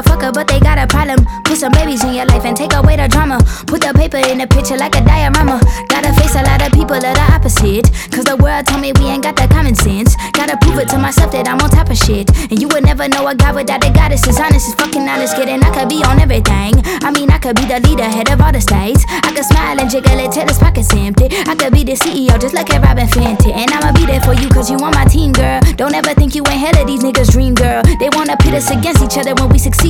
motherfucker, but they got a problem. Put some babies in your life and take away the drama. Put the paper in the picture like a diorama. Gotta face a lot of people of the opposite. Cause the world told me we ain't got that common sense. Gotta prove it to myself that I'm on top of shit. And you would never know a guy without a goddess. Is honest, is fucking honest, kidding. I could be on everything. I mean, I could be the leader, head of all the states. I could smile and jiggle it till his pockets empty. I could be the CEO, just like a Robyn Fenty. And I'ma be there for you, cause you on my team, girl. Don't ever think you ain't hell of these niggas' dream, girl. They wanna pit us against each other when we succeed,